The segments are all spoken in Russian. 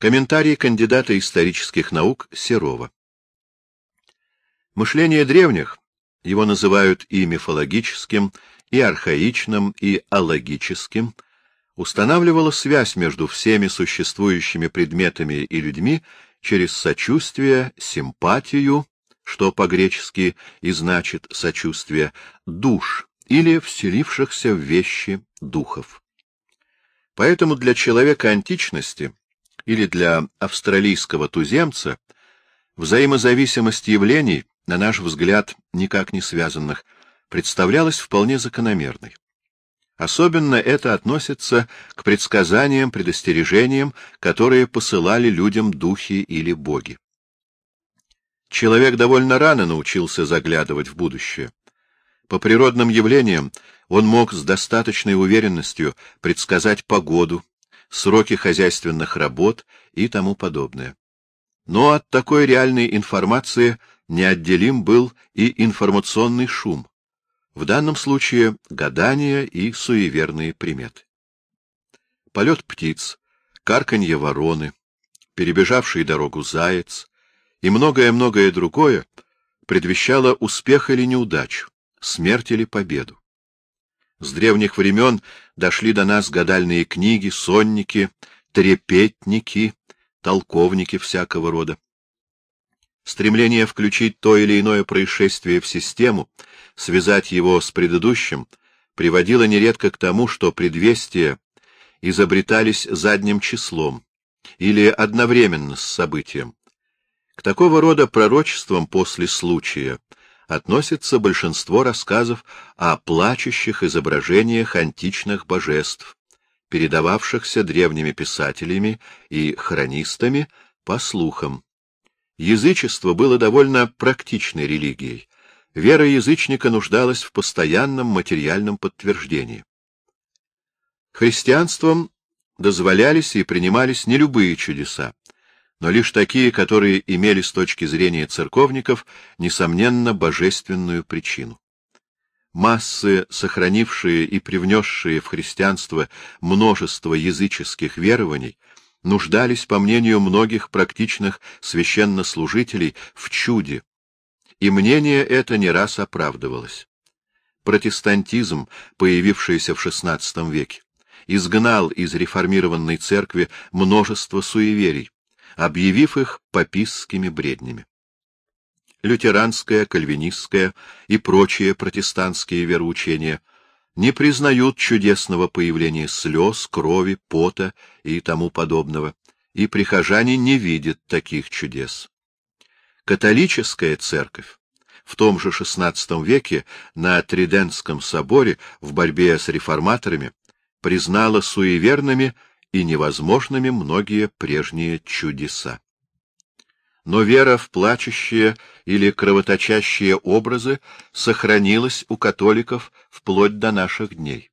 Комментарий кандидата исторических наук Серова. Мышление древних, его называют и мифологическим, и архаичным, и алогическим, устанавливало связь между всеми существующими предметами и людьми через сочувствие, симпатию, что по-гречески и значит сочувствие, душ или вселившихся в вещи духов. Поэтому для человека античности или для австралийского туземца взаимозависимость явлений, на наш взгляд, никак не связанных, представлялась вполне закономерной. Особенно это относится к предсказаниям, предостережениям, которые посылали людям духи или боги. Человек довольно рано научился заглядывать в будущее. По природным явлениям он мог с достаточной уверенностью предсказать погоду, сроки хозяйственных работ и тому подобное. Но от такой реальной информации неотделим был и информационный шум, в данном случае гадания и суеверные приметы. Полет птиц, карканье вороны, перебежавший дорогу заяц и многое-многое другое предвещало успех или неудачу, смерть или победу. С древних времен дошли до нас гадальные книги, сонники, трепетники, толковники всякого рода. Стремление включить то или иное происшествие в систему, связать его с предыдущим, приводило нередко к тому, что предвестия изобретались задним числом или одновременно с событием. К такого рода пророчествам после случая относится большинство рассказов о плачущих изображениях античных божеств, передававшихся древними писателями и хронистами по слухам. Язычество было довольно практичной религией. Вера язычника нуждалась в постоянном материальном подтверждении. Христианством дозволялись и принимались не любые чудеса, но лишь такие, которые имели с точки зрения церковников, несомненно, божественную причину. Массы, сохранившие и привнесшие в христианство множество языческих верований, нуждались, по мнению многих практичных священнослужителей, в чуде, и мнение это не раз оправдывалось. Протестантизм, появившийся в XVI веке, изгнал из реформированной церкви множество суеверий, объявив их папистскими бреднями. Лютеранское, кальвинистское и прочие протестантские вероучения не признают чудесного появления слез, крови, пота и тому подобного, и прихожане не видят таких чудес. Католическая церковь в том же XVI веке на Тридентском соборе в борьбе с реформаторами признала суеверными и невозможными многие прежние чудеса. Но вера в плачущие или кровоточащие образы сохранилась у католиков вплоть до наших дней.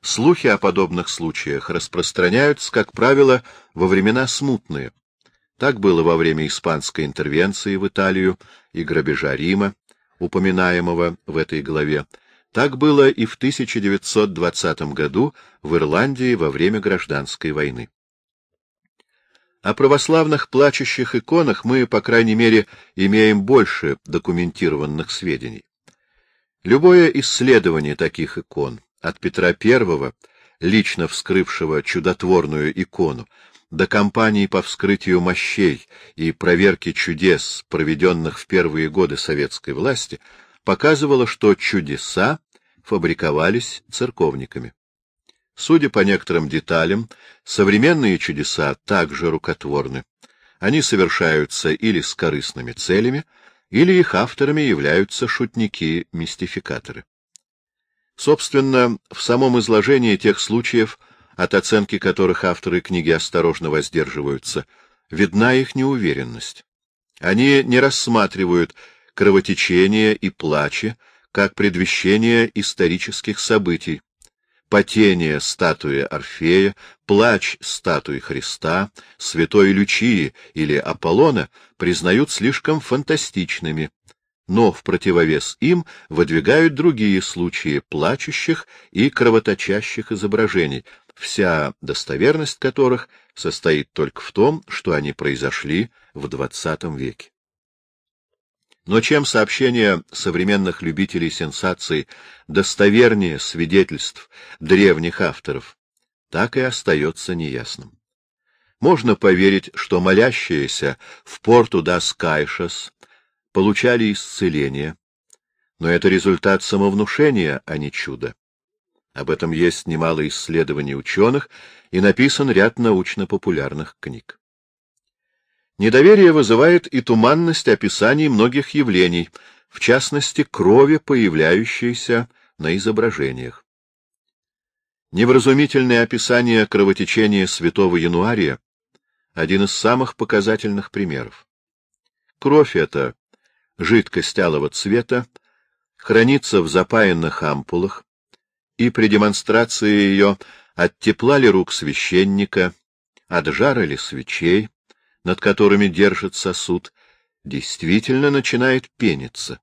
Слухи о подобных случаях распространяются, как правило, во времена смутные. Так было во время испанской интервенции в Италию и грабежа Рима, упоминаемого в этой главе, так было и в 1920 году в Ирландии во время гражданской войны. О православных плачущих иконах мы, по крайней мере, имеем больше документированных сведений. Любое исследование таких икон, от Петра I, лично вскрывшего чудотворную икону, до кампании по вскрытию мощей и проверке чудес, проведенных в первые годы советской власти, показывало, что чудеса фабриковались церковниками. Судя по некоторым деталям, современные чудеса также рукотворны. Они совершаются или с корыстными целями, или их авторами являются шутники-мистификаторы. Собственно, в самом изложении тех случаев, от оценки которых авторы книги осторожно воздерживаются, видна их неуверенность. Они не рассматривают кровотечения и плачи, как предвещение исторических событий. Потение статуи Орфея, плач статуи Христа, святой Лючии или Аполлона признают слишком фантастичными, но в противовес им выдвигают другие случаи плачущих и кровоточащих изображений, вся достоверность которых состоит только в том, что они произошли в XX веке. Но чем сообщения современных любителей сенсаций достовернее свидетельств древних авторов, так и остается неясным. Можно поверить, что молящиеся в порту дас Кайшас получали исцеление, но это результат самовнушения, а не чуда. Об этом есть немало исследований ученых и написан ряд научно-популярных книг. Недоверие вызывает и туманность описаний многих явлений, в частности, крови, появляющейся на изображениях. Невразумительное описание кровотечения святого Януария — один из самых показательных примеров. Кровь эта, жидкость алого цвета, хранится в запаянных ампулах, и при демонстрации ее от тепла ли рук священника, от жара ли свечей, над которыми держит сосуд, действительно начинает пениться.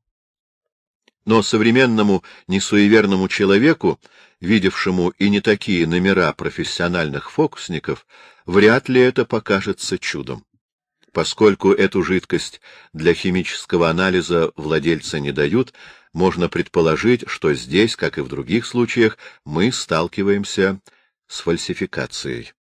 Но современному несуеверному человеку, видевшему и не такие номера профессиональных фокусников, вряд ли это покажется чудом. Поскольку эту жидкость для химического анализа владельца не дают, можно предположить, что здесь, как и в других случаях, мы сталкиваемся с фальсификацией.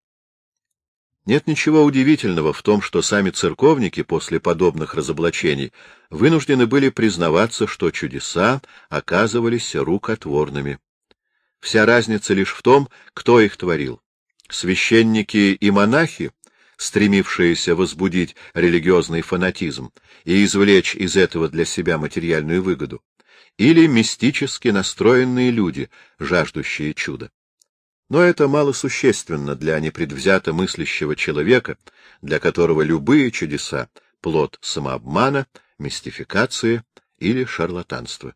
Нет ничего удивительного в том, что сами церковники после подобных разоблачений вынуждены были признаваться, что чудеса оказывались рукотворными. Вся разница лишь в том, кто их творил. Священники и монахи, стремившиеся возбудить религиозный фанатизм и извлечь из этого для себя материальную выгоду, или мистически настроенные люди, жаждущие чуда. Но это мало существенно для непредвзято мыслящего человека, для которого любые чудеса — плод самообмана, мистификации или шарлатанства.